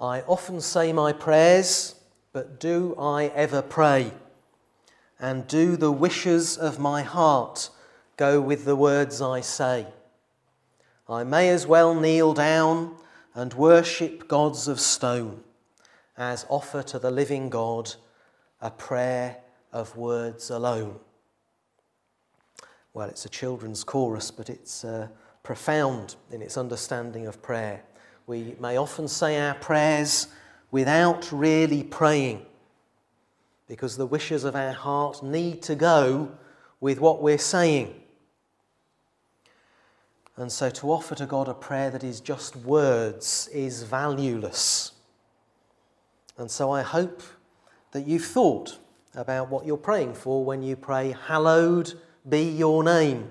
I often say my prayers, but do I ever pray? And do the wishes of my heart go with the words I say? I may as well kneel down and worship gods of stone as offer to the living God a prayer of words alone. Well, it's a children's chorus, but it's uh, profound in its understanding of prayer. We may often say our prayers without really praying because the wishes of our heart need to go with what we're saying. And so to offer to God a prayer that is just words is valueless. And so I hope that you've thought about what you're praying for when you pray, Hallowed be your name.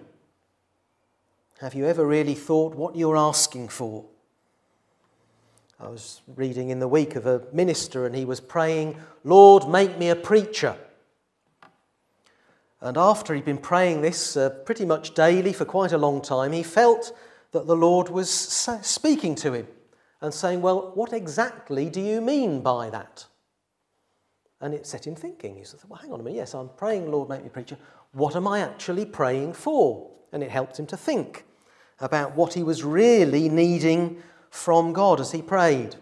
Have you ever really thought what you're asking for? I was reading in the week of a minister and he was praying, Lord, make me a preacher. And after he'd been praying this uh, pretty much daily for quite a long time, he felt that the Lord was speaking to him and saying, Well, what exactly do you mean by that? And it set him thinking. He said, Well, hang on a minute. Yes, I'm praying, Lord, make me a preacher. What am I actually praying for? And it helped him to think about what he was really needing from God as he prayed.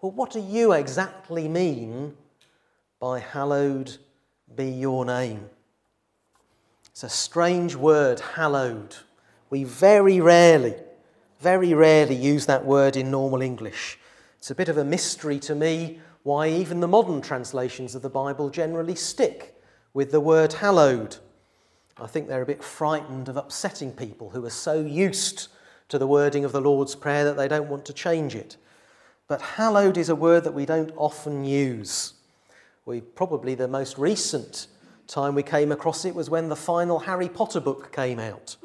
Well, what do you exactly mean by hallowed be your name? It's a strange word, hallowed. We very rarely, very rarely use that word in normal English. It's a bit of a mystery to me why even the modern translations of the Bible generally stick with the word hallowed. I think they're a bit frightened of upsetting people who are so used to the wording of the Lord's Prayer that they don't want to change it. But hallowed is a word that we don't often use. We probably the most recent time we came across it was when the final Harry Potter book came out.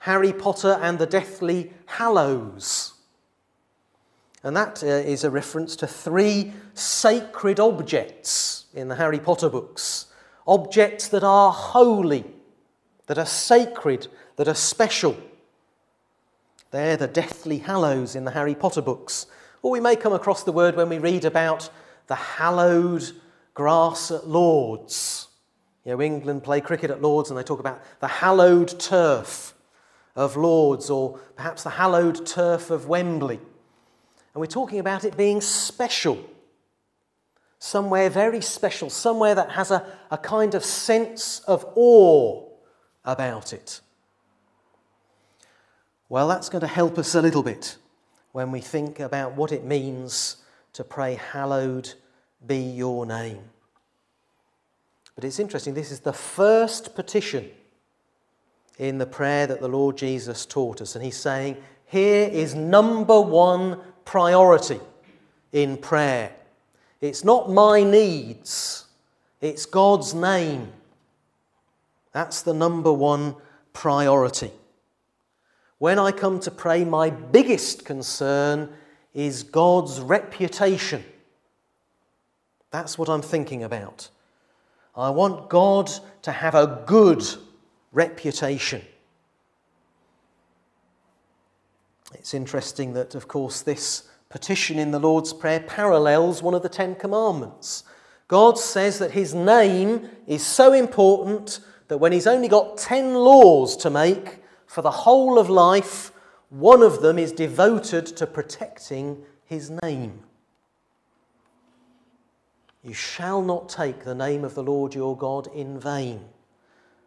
Harry Potter and the Deathly Hallows. And that uh, is a reference to three sacred objects in the Harry Potter books. Objects that are holy, that are sacred, that are special. They're the deathly hallows in the Harry Potter books. Or we may come across the word when we read about the hallowed grass at Lords. You know, England play cricket at Lords and they talk about the hallowed turf of Lords or perhaps the hallowed turf of Wembley. And we're talking about it being special. Somewhere very special, somewhere that has a, a kind of sense of awe about it. Well, that's going to help us a little bit when we think about what it means to pray, Hallowed be your name. But it's interesting, this is the first petition in the prayer that the Lord Jesus taught us. And he's saying, here is number one priority in prayer. It's not my needs, it's God's name. That's the number one priority. When I come to pray, my biggest concern is God's reputation. That's what I'm thinking about. I want God to have a good reputation. It's interesting that, of course, this petition in the Lord's Prayer parallels one of the Ten Commandments. God says that His name is so important that when He's only got ten laws to make, for the whole of life, one of them is devoted to protecting his name. You shall not take the name of the Lord your God in vain,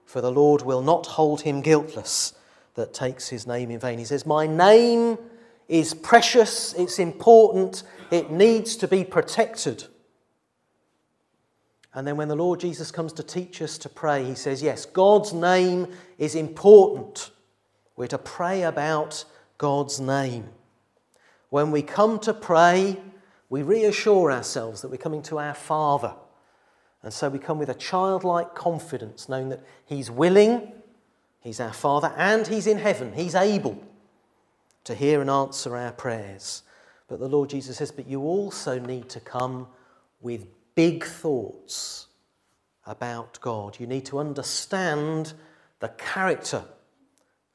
for the Lord will not hold him guiltless that takes his name in vain. He says, My name is precious, it's important, it needs to be protected. And then when the Lord Jesus comes to teach us to pray, he says, Yes, God's name is important. We're to pray about God's name. When we come to pray, we reassure ourselves that we're coming to our Father. And so we come with a childlike confidence, knowing that He's willing, He's our Father, and He's in heaven. He's able to hear and answer our prayers. But the Lord Jesus says, But you also need to come with big thoughts about God. You need to understand the character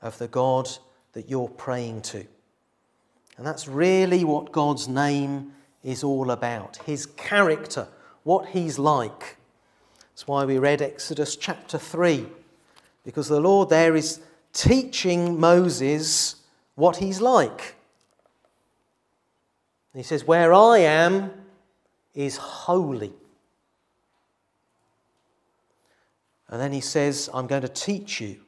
of the God that you're praying to. And that's really what God's name is all about, his character, what he's like. That's why we read Exodus chapter 3, because the Lord there is teaching Moses what he's like. He says, Where I am is holy. And then he says, I'm going to teach you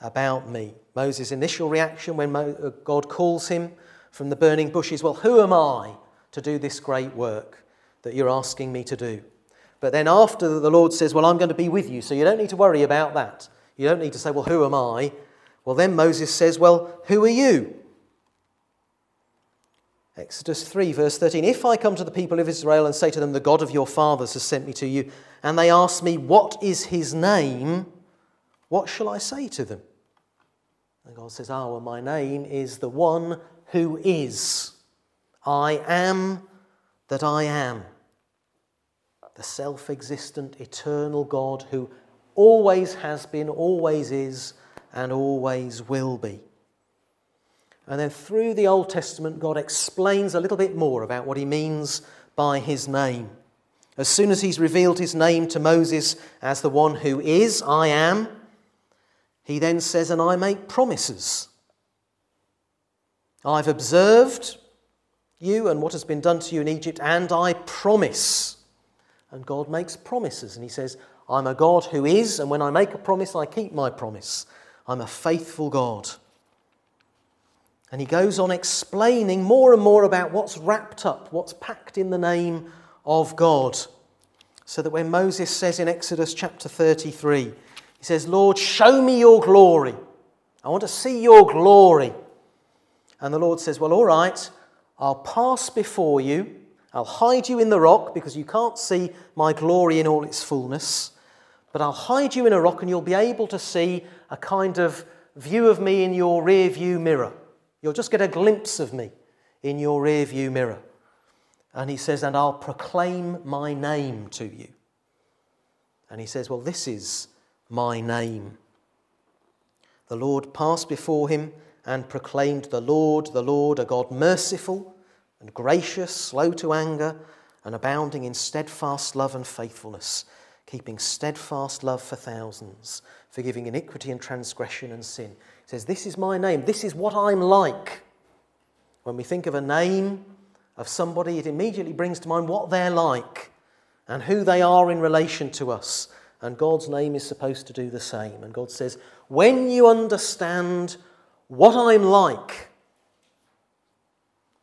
about me. Moses' initial reaction when uh, God calls him from the burning bush is, Well, who am I to do this great work that you're asking me to do? But then after the Lord says, Well, I'm going to be with you, so you don't need to worry about that. You don't need to say, Well, who am I? Well, then Moses says, Well, who are you? Exodus 3, verse 13 If I come to the people of Israel and say to them, The God of your fathers has sent me to you, and they ask me, What is his name? What shall I say to them? And God says, Ah, well, my name is the one who is. I am that I am. The self existent, eternal God who always has been, always is, and always will be. And then through the Old Testament, God explains a little bit more about what he means by his name. As soon as he's revealed his name to Moses as the one who is, I am, he then says, And I make promises. I've observed you and what has been done to you in Egypt, and I promise. And God makes promises, and he says, I'm a God who is, and when I make a promise, I keep my promise. I'm a faithful God. And he goes on explaining more and more about what's wrapped up, what's packed in the name of God. So that when Moses says in Exodus chapter 33, he says, Lord, show me your glory. I want to see your glory. And the Lord says, Well, all right, I'll pass before you. I'll hide you in the rock because you can't see my glory in all its fullness. But I'll hide you in a rock and you'll be able to see a kind of view of me in your rear view mirror. You'll just get a glimpse of me in your rear view mirror. And he says, And I'll proclaim my name to you. And he says, Well, this is my name. The Lord passed before him and proclaimed, The Lord, the Lord, a God merciful and gracious, slow to anger, and abounding in steadfast love and faithfulness keeping steadfast love for thousands, forgiving iniquity and transgression and sin. He says, This is my name. This is what I'm like. When we think of a name of somebody, it immediately brings to mind what they're like and who they are in relation to us. And God's name is supposed to do the same. And God says, When you understand what I'm like,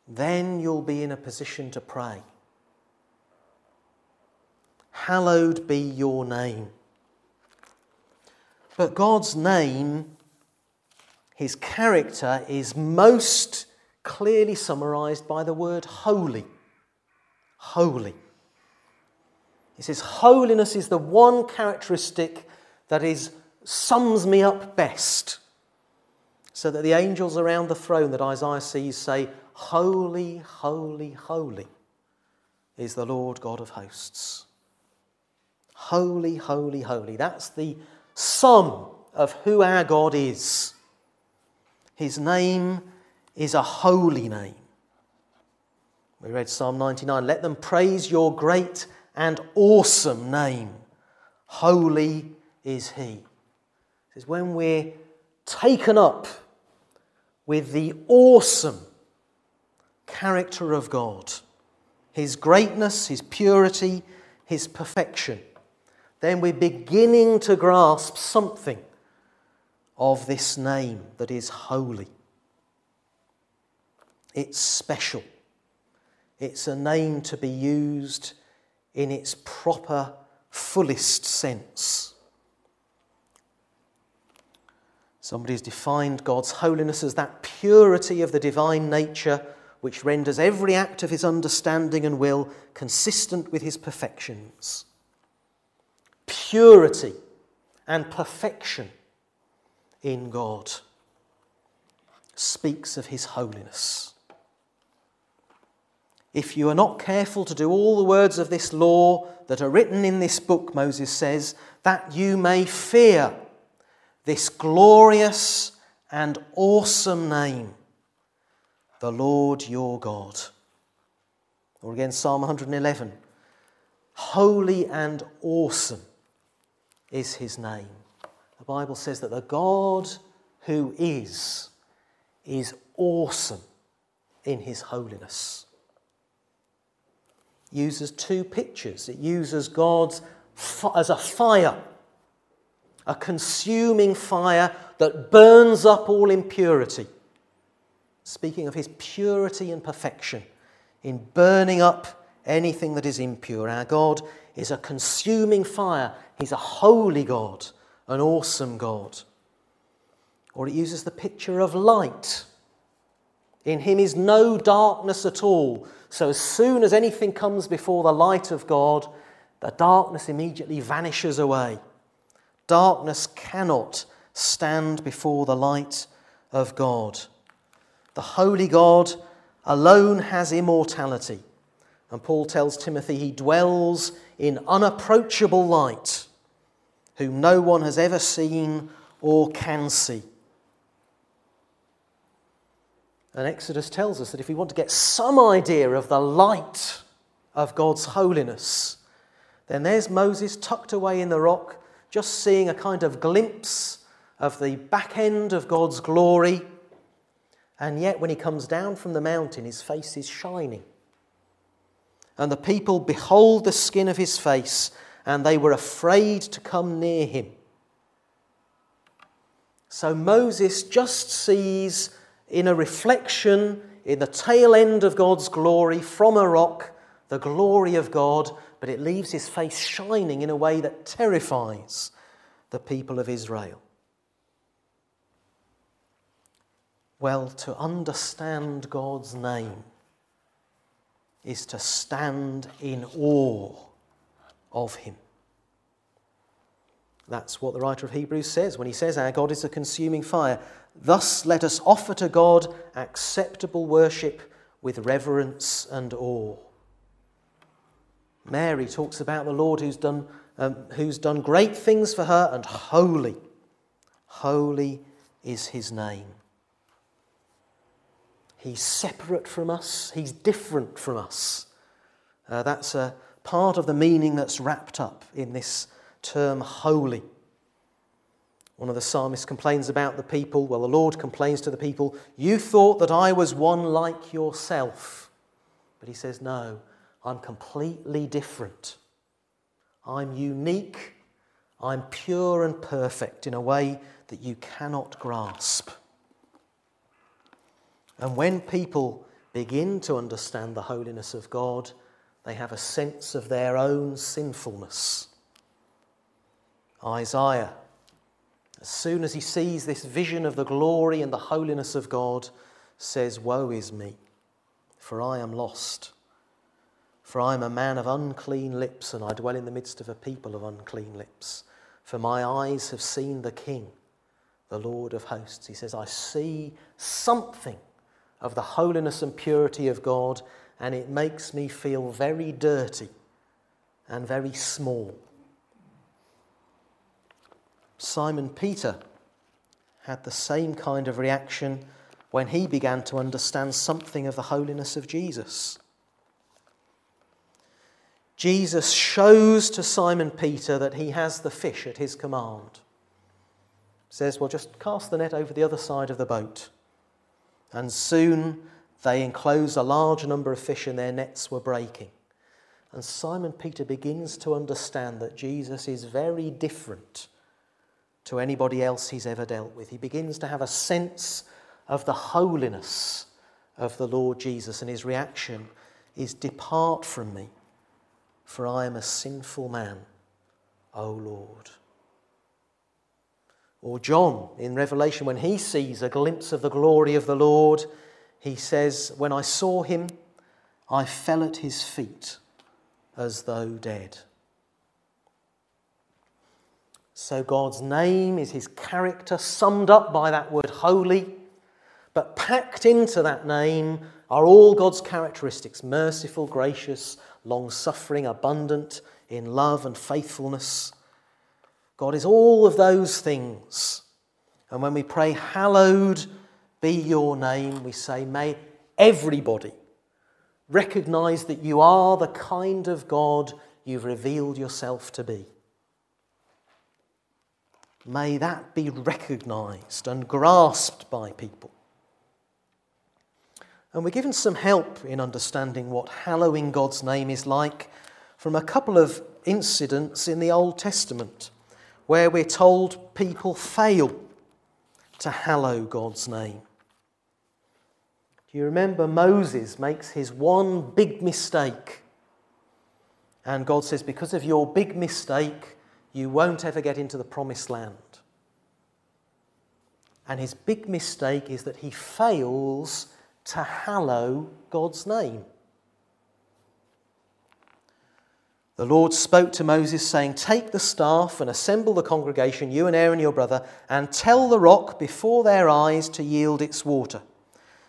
then you'll be in a position to pray. Hallowed be your name. But God's name, his character, is most clearly summarized by the word holy. Holy. He says, Holiness is the one characteristic that is, sums me up best. So that the angels around the throne that Isaiah sees say, Holy, holy, holy is the Lord God of hosts. Holy, holy, holy. That's the sum of who our God is. His name is a holy name. We read Psalm 99 Let them praise your great and awesome name. Holy is He. Says, when we're taken up with the awesome character of God, His greatness, His purity, His perfection then we're beginning to grasp something of this name that is holy. It's special. It's a name to be used in its proper, fullest sense. Somebody has defined God's holiness as that purity of the divine nature which renders every act of his understanding and will consistent with his perfections purity and perfection in God speaks of his holiness. If you are not careful to do all the words of this law that are written in this book, Moses says, that you may fear this glorious and awesome name, the Lord your God. Or again, Psalm 111 Holy and awesome is his name. The Bible says that the God who is, is awesome in his holiness. Uses two pictures. It uses God as a fire, a consuming fire that burns up all impurity. Speaking of his purity and perfection in burning up anything that is impure. Our God is a consuming fire. He's a holy God, an awesome God. Or it uses the picture of light. In him is no darkness at all. So as soon as anything comes before the light of God, the darkness immediately vanishes away. Darkness cannot stand before the light of God. The holy God alone has immortality. And Paul tells Timothy he dwells in unapproachable light, whom no one has ever seen or can see. And Exodus tells us that if we want to get some idea of the light of God's holiness, then there's Moses tucked away in the rock, just seeing a kind of glimpse of the back end of God's glory. And yet, when he comes down from the mountain, his face is shining. And the people behold the skin of his face, and they were afraid to come near him. So Moses just sees in a reflection in the tail end of God's glory from a rock, the glory of God, but it leaves his face shining in a way that terrifies the people of Israel. Well, to understand God's name is to stand in awe of him. That's what the writer of Hebrews says when he says, Our God is a consuming fire. Thus, let us offer to God acceptable worship with reverence and awe. Mary talks about the Lord who's done, um, who's done great things for her, and holy, holy is his name. He's separate from us, he's different from us. Uh, that's a part of the meaning that's wrapped up in this term holy. One of the psalmists complains about the people. Well, the Lord complains to the people, You thought that I was one like yourself. But he says, No, I'm completely different. I'm unique. I'm pure and perfect in a way that you cannot grasp. And when people begin to understand the holiness of God, they have a sense of their own sinfulness. Isaiah as soon as he sees this vision of the glory and the holiness of God, says, Woe is me, for I am lost. For I am a man of unclean lips, and I dwell in the midst of a people of unclean lips. For my eyes have seen the King, the Lord of hosts. He says, I see something of the holiness and purity of God, and it makes me feel very dirty and very small. Simon Peter had the same kind of reaction when he began to understand something of the holiness of Jesus. Jesus shows to Simon Peter that he has the fish at his command. Says, Well, just cast the net over the other side of the boat. And soon they enclosed a large number of fish and their nets were breaking. And Simon Peter begins to understand that Jesus is very different to anybody else he's ever dealt with. He begins to have a sense of the holiness of the Lord Jesus, and his reaction is Depart from me, for I am a sinful man, O Lord. Or John in Revelation, when he sees a glimpse of the glory of the Lord, he says, When I saw him, I fell at his feet as though dead. So God's name is his character, summed up by that word holy. But packed into that name are all God's characteristics merciful, gracious, long suffering, abundant in love and faithfulness. God is all of those things. And when we pray, Hallowed be your name, we say, May everybody Recognize that you are the kind of God you've revealed yourself to be. May that be recognized and grasped by people. And we're given some help in understanding what hallowing God's name is like from a couple of incidents in the Old Testament where we're told people fail to hallow God's name. Do you remember Moses makes his one big mistake? And God says, Because of your big mistake, you won't ever get into the promised land. And his big mistake is that he fails to hallow God's name. The Lord spoke to Moses, saying, Take the staff and assemble the congregation, you and Aaron your brother, and tell the rock before their eyes to yield its water.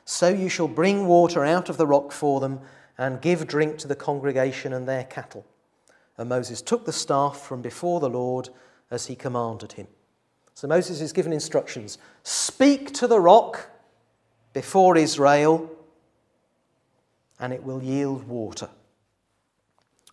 So you shall bring water out of the rock for them and give drink to the congregation and their cattle. And Moses took the staff from before the Lord as he commanded him. So Moses is given instructions Speak to the rock before Israel, and it will yield water.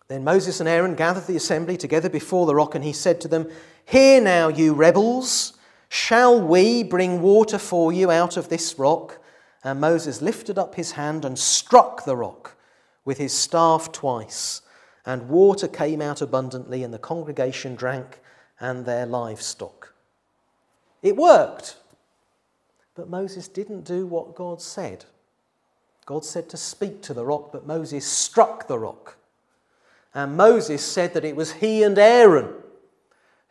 Then Moses and Aaron gathered the assembly together before the rock, and he said to them, Hear now, you rebels, shall we bring water for you out of this rock? And Moses lifted up his hand and struck the rock with his staff twice, and water came out abundantly, and the congregation drank and their livestock. It worked. But Moses didn't do what God said. God said to speak to the rock, but Moses struck the rock. And Moses said that it was he and Aaron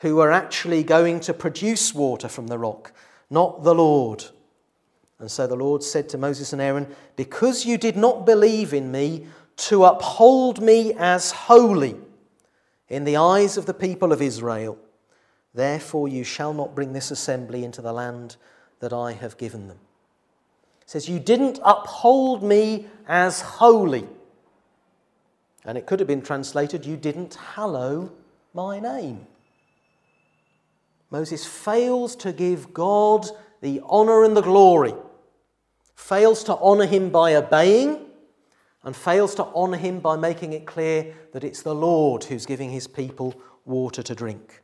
who were actually going to produce water from the rock, not the Lord. And so the Lord said to Moses and Aaron, Because you did not believe in me to uphold me as holy in the eyes of the people of Israel, therefore you shall not bring this assembly into the land that I have given them. It says, You didn't uphold me as holy. And it could have been translated, You didn't hallow my name. Moses fails to give God the honour and the glory, fails to honour him by obeying, and fails to honour him by making it clear that it's the Lord who's giving his people water to drink.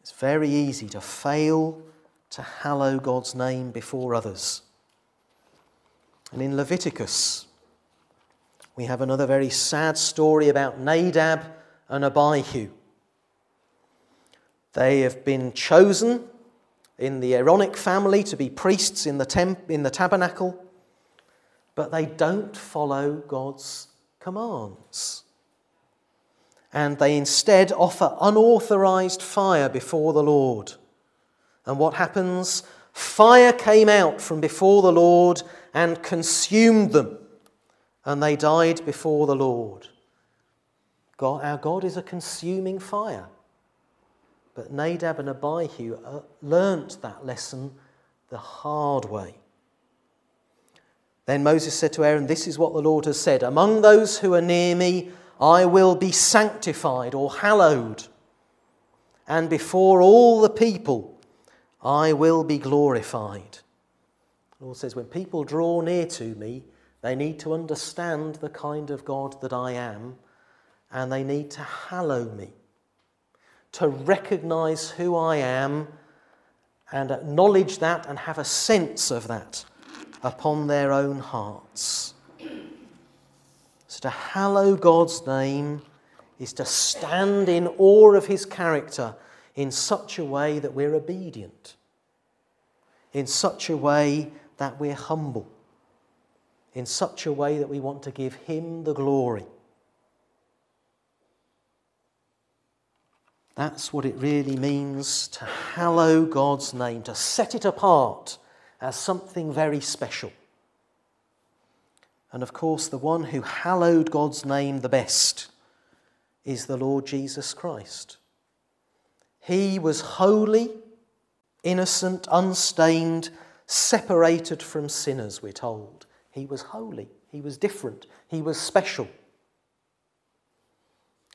It's very easy to fail to hallow God's name before others. And in Leviticus, we have another very sad story about Nadab and Abihu. They have been chosen in the Aaronic family to be priests in the, temp- in the tabernacle, but they don't follow God's commands and they instead offer unauthorized fire before the Lord. And what happens? Fire came out from before the Lord and consumed them, and they died before the Lord. God, our God is a consuming fire. But Nadab and Abihu uh, learnt that lesson the hard way. Then Moses said to Aaron, This is what the Lord has said. Among those who are near me, I will be sanctified or hallowed, and before all the people I will be glorified. The Lord says, when people draw near to me, they need to understand the kind of God that I am, and they need to hallow me, to recognize who I am and acknowledge that and have a sense of that upon their own hearts. So to hallow God's name is to stand in awe of his character in such a way that we're obedient, in such a way that we're humble, in such a way that we want to give him the glory. That's what it really means to hallow God's name, to set it apart as something very special. And of course, the one who hallowed God's name the best is the Lord Jesus Christ. He was holy, innocent, unstained, separated from sinners, we're told. He was holy, he was different, he was special.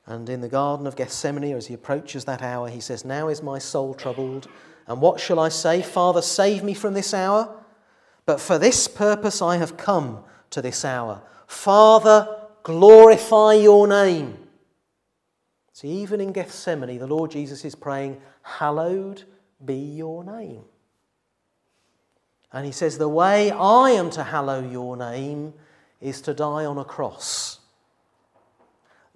And in the Garden of Gethsemane, as he approaches that hour, he says, Now is my soul troubled. And what shall I say? Father, save me from this hour. But for this purpose I have come to this hour. Father, glorify your name. See, even in Gethsemane, the Lord Jesus is praying, Hallowed be your name. And he says, The way I am to hallow your name is to die on a cross.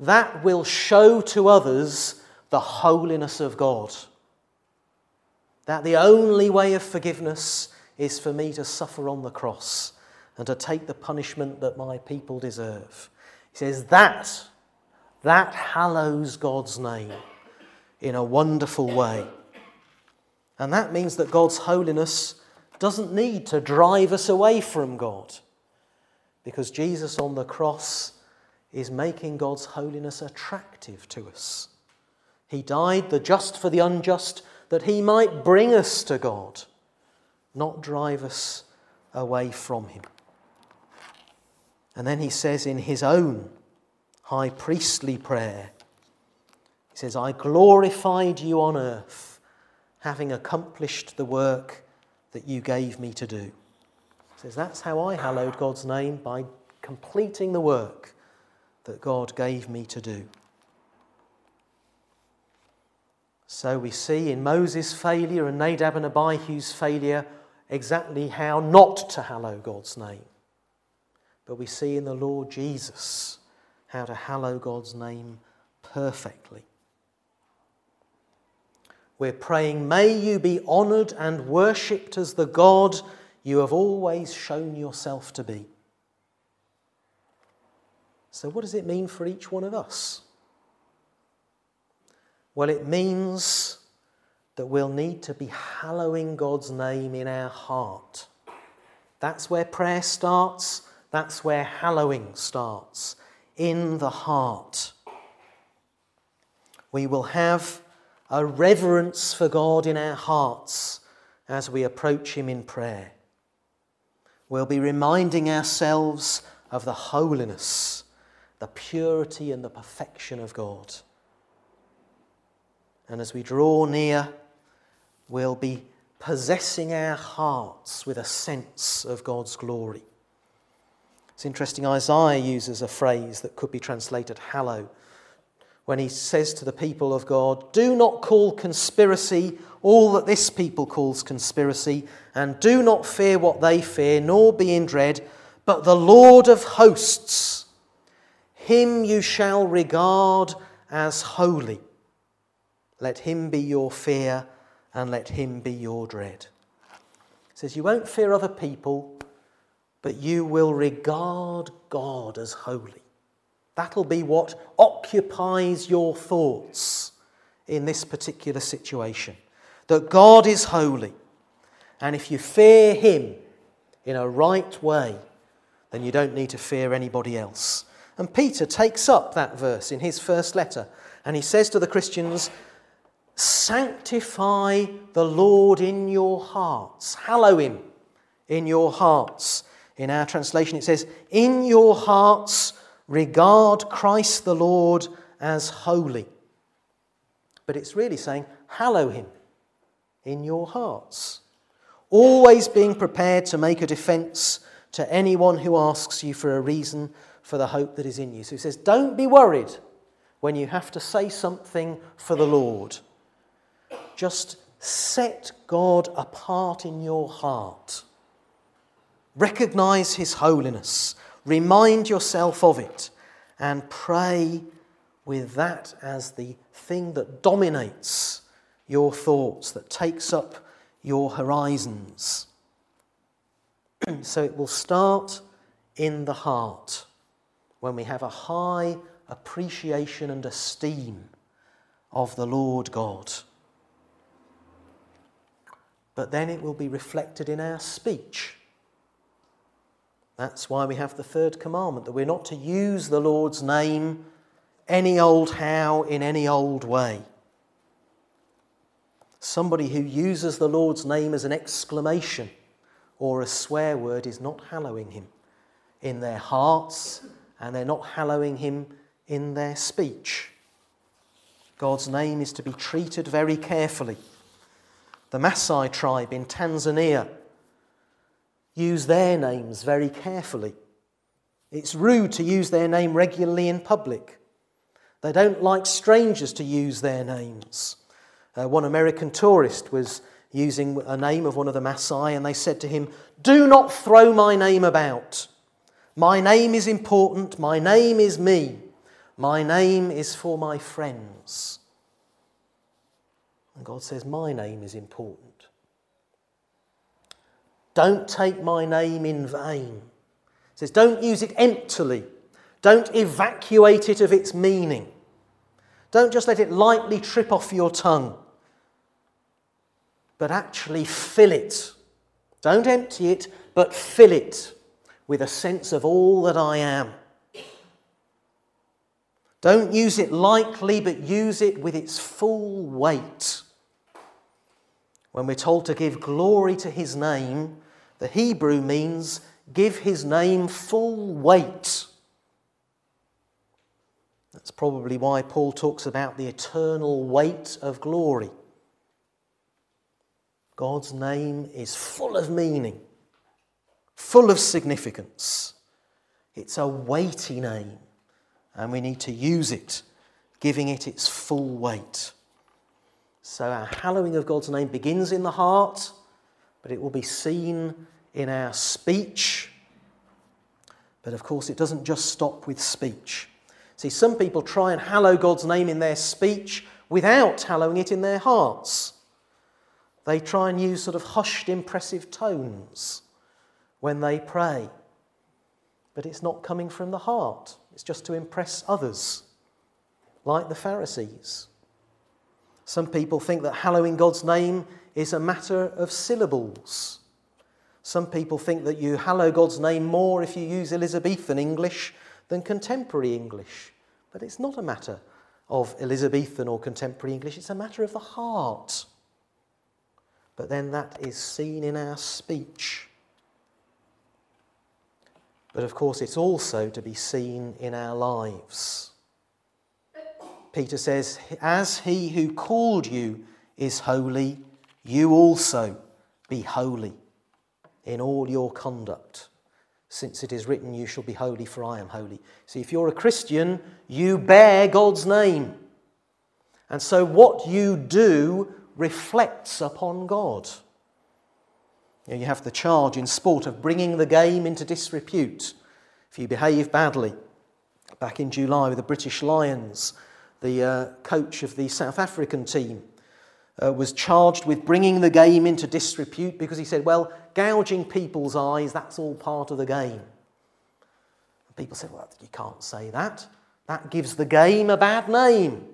That will show to others the holiness of God. That the only way of forgiveness is for me to suffer on the cross and to take the punishment that my people deserve. He says that, that hallows God's name in a wonderful way. And that means that God's holiness doesn't need to drive us away from God because Jesus on the cross is making God's holiness attractive to us. He died, the just for the unjust, that he might bring us to God, not drive us away from him. And then he says in his own high priestly prayer, he says, I glorified you on earth, having accomplished the work that you gave me to do. He says, That's how I hallowed God's name, by completing the work that God gave me to do. So we see in Moses' failure and Nadab and Abihu's failure exactly how not to hallow God's name. But we see in the Lord Jesus how to hallow God's name perfectly. We're praying, May you be honoured and worshipped as the God you have always shown yourself to be. So, what does it mean for each one of us? Well, it means that we'll need to be hallowing God's name in our heart. That's where prayer starts. That's where hallowing starts, in the heart. We will have a reverence for God in our hearts as we approach Him in prayer. We'll be reminding ourselves of the holiness, the purity, and the perfection of God. And as we draw near, we'll be possessing our hearts with a sense of God's glory. It's interesting, Isaiah uses a phrase that could be translated hallow when he says to the people of God, Do not call conspiracy all that this people calls conspiracy, and do not fear what they fear, nor be in dread, but the Lord of hosts, him you shall regard as holy. Let him be your fear, and let him be your dread. He says, You won't fear other people but you will regard God as holy. That'll be what occupies your thoughts in this particular situation. That God is holy. And if you fear Him in a right way, then you don't need to fear anybody else. And Peter takes up that verse in his first letter and he says to the Christians, Sanctify the Lord in your hearts, hallow Him in your hearts in our translation, it says, In your hearts, regard Christ the Lord as holy. But it's really saying, Hallow him in your hearts. Always being prepared to make a defense to anyone who asks you for a reason for the hope that is in you. So he says, Don't be worried when you have to say something for the Lord. Just set God apart in your heart Recognize His holiness, remind yourself of it, and pray with that as the thing that dominates your thoughts, that takes up your horizons. so it will start in the heart when we have a high appreciation and esteem of the Lord God. But then it will be reflected in our speech that's why we have the third commandment that we're not to use the Lord's name any old how in any old way. Somebody who uses the Lord's name as an exclamation or a swear word is not hallowing him in their hearts and they're not hallowing him in their speech. God's name is to be treated very carefully. The Maasai tribe in Tanzania use their names very carefully. It's rude to use their name regularly in public. They don't like strangers to use their names. Uh, one American tourist was using a name of one of the Maasai, and they said to him, Do not throw my name about. My name is important. My name is me. My name is for my friends. And God says, My name is important. Don't take my name in vain. He says, Don't use it emptily. Don't evacuate it of its meaning. Don't just let it lightly trip off your tongue, but actually fill it. Don't empty it, but fill it with a sense of all that I am. Don't use it lightly, but use it with its full weight. When we're told to give glory to his name, the Hebrew means give his name full weight. That's probably why Paul talks about the eternal weight of glory. God's name is full of meaning, full of significance. It's a weighty name, and we need to use it, giving it its full weight. So, our hallowing of God's name begins in the heart, but it will be seen in our speech. But of course, it doesn't just stop with speech. See, some people try and hallow God's name in their speech without hallowing it in their hearts. They try and use sort of hushed, impressive tones when they pray. But it's not coming from the heart, it's just to impress others, like the Pharisees. Some people think that hallowing God's name is a matter of syllables. Some people think that you hallow God's name more if you use Elizabethan English than contemporary English. But it's not a matter of Elizabethan or contemporary English, it's a matter of the heart. But then that is seen in our speech. But of course, it's also to be seen in our lives. Peter says, As he who called you is holy, you also be holy in all your conduct since it is written, You shall be holy, for I am holy. See, if you're a Christian, you bear God's name. And so what you do reflects upon God. You, know, you have the charge in sport of bringing the game into disrepute if you behave badly. Back in July with the British Lions, the uh, coach of the South African team uh, was charged with bringing the game into disrepute because he said, well, gouging people's eyes, that's all part of the game. And people said, well, you can't say that. That gives the game a bad name.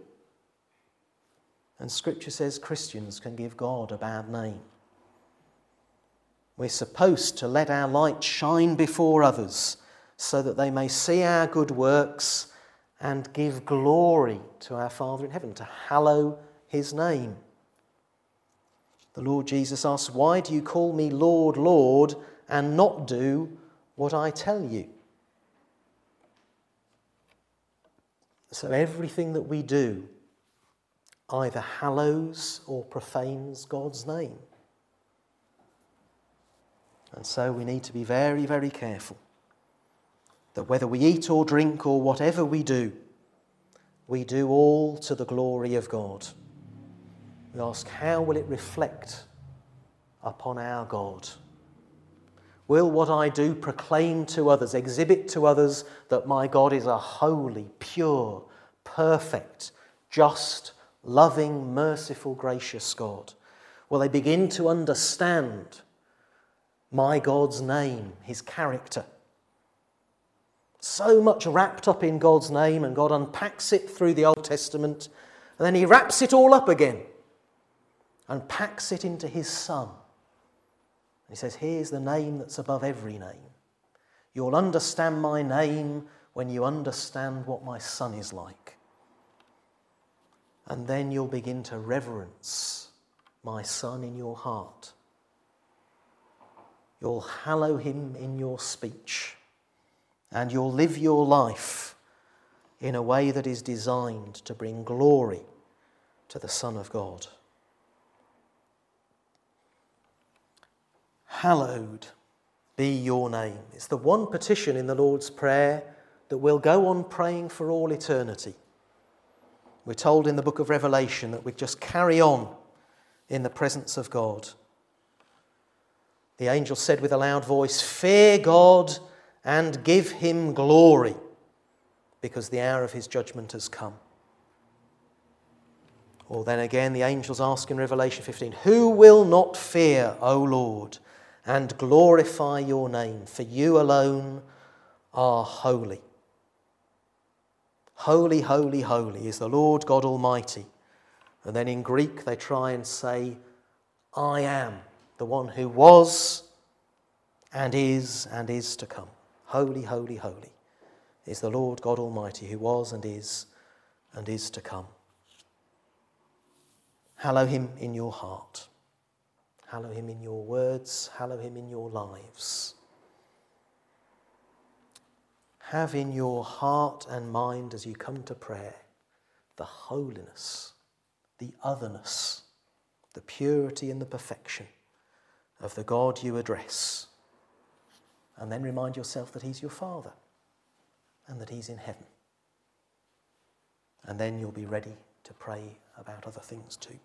And Scripture says Christians can give God a bad name. We're supposed to let our light shine before others so that they may see our good works and give glory to our Father in heaven, to hallow his name. The Lord Jesus asks, Why do you call me Lord, Lord, and not do what I tell you? So everything that we do either hallows or profanes God's name. And so we need to be very, very careful that whether we eat or drink or whatever we do, we do all to the glory of God. We ask, how will it reflect upon our God? Will what I do proclaim to others, exhibit to others that my God is a holy, pure, perfect, just, loving, merciful, gracious God? Will they begin to understand my God's name, his character? So much wrapped up in God's name, and God unpacks it through the Old Testament, and then he wraps it all up again and packs it into his son. And He says, Here's the name that's above every name. You'll understand my name when you understand what my son is like. And then you'll begin to reverence my son in your heart. You'll hallow him in your speech. And you'll live your life in a way that is designed to bring glory to the Son of God. hallowed be your name. It's the one petition in the Lord's Prayer that we'll go on praying for all eternity. We're told in the book of Revelation that we just carry on in the presence of God. The angel said with a loud voice, Fear God and give him glory, because the hour of his judgment has come. Or then again, the angels ask in Revelation 15, Who will not fear, O Lord, and glorify your name? For you alone are holy. Holy, holy, holy is the Lord God Almighty. And then in Greek, they try and say, I am the one who was and is and is to come. Holy, holy, holy is the Lord God Almighty who was and is and is to come. Hallow him in your heart. Hallow him in your words. Hallow him in your lives. Have in your heart and mind as you come to prayer the holiness, the otherness, the purity and the perfection of the God you address. And then remind yourself that He's your Father and that He's in heaven. And then you'll be ready to pray about other things too.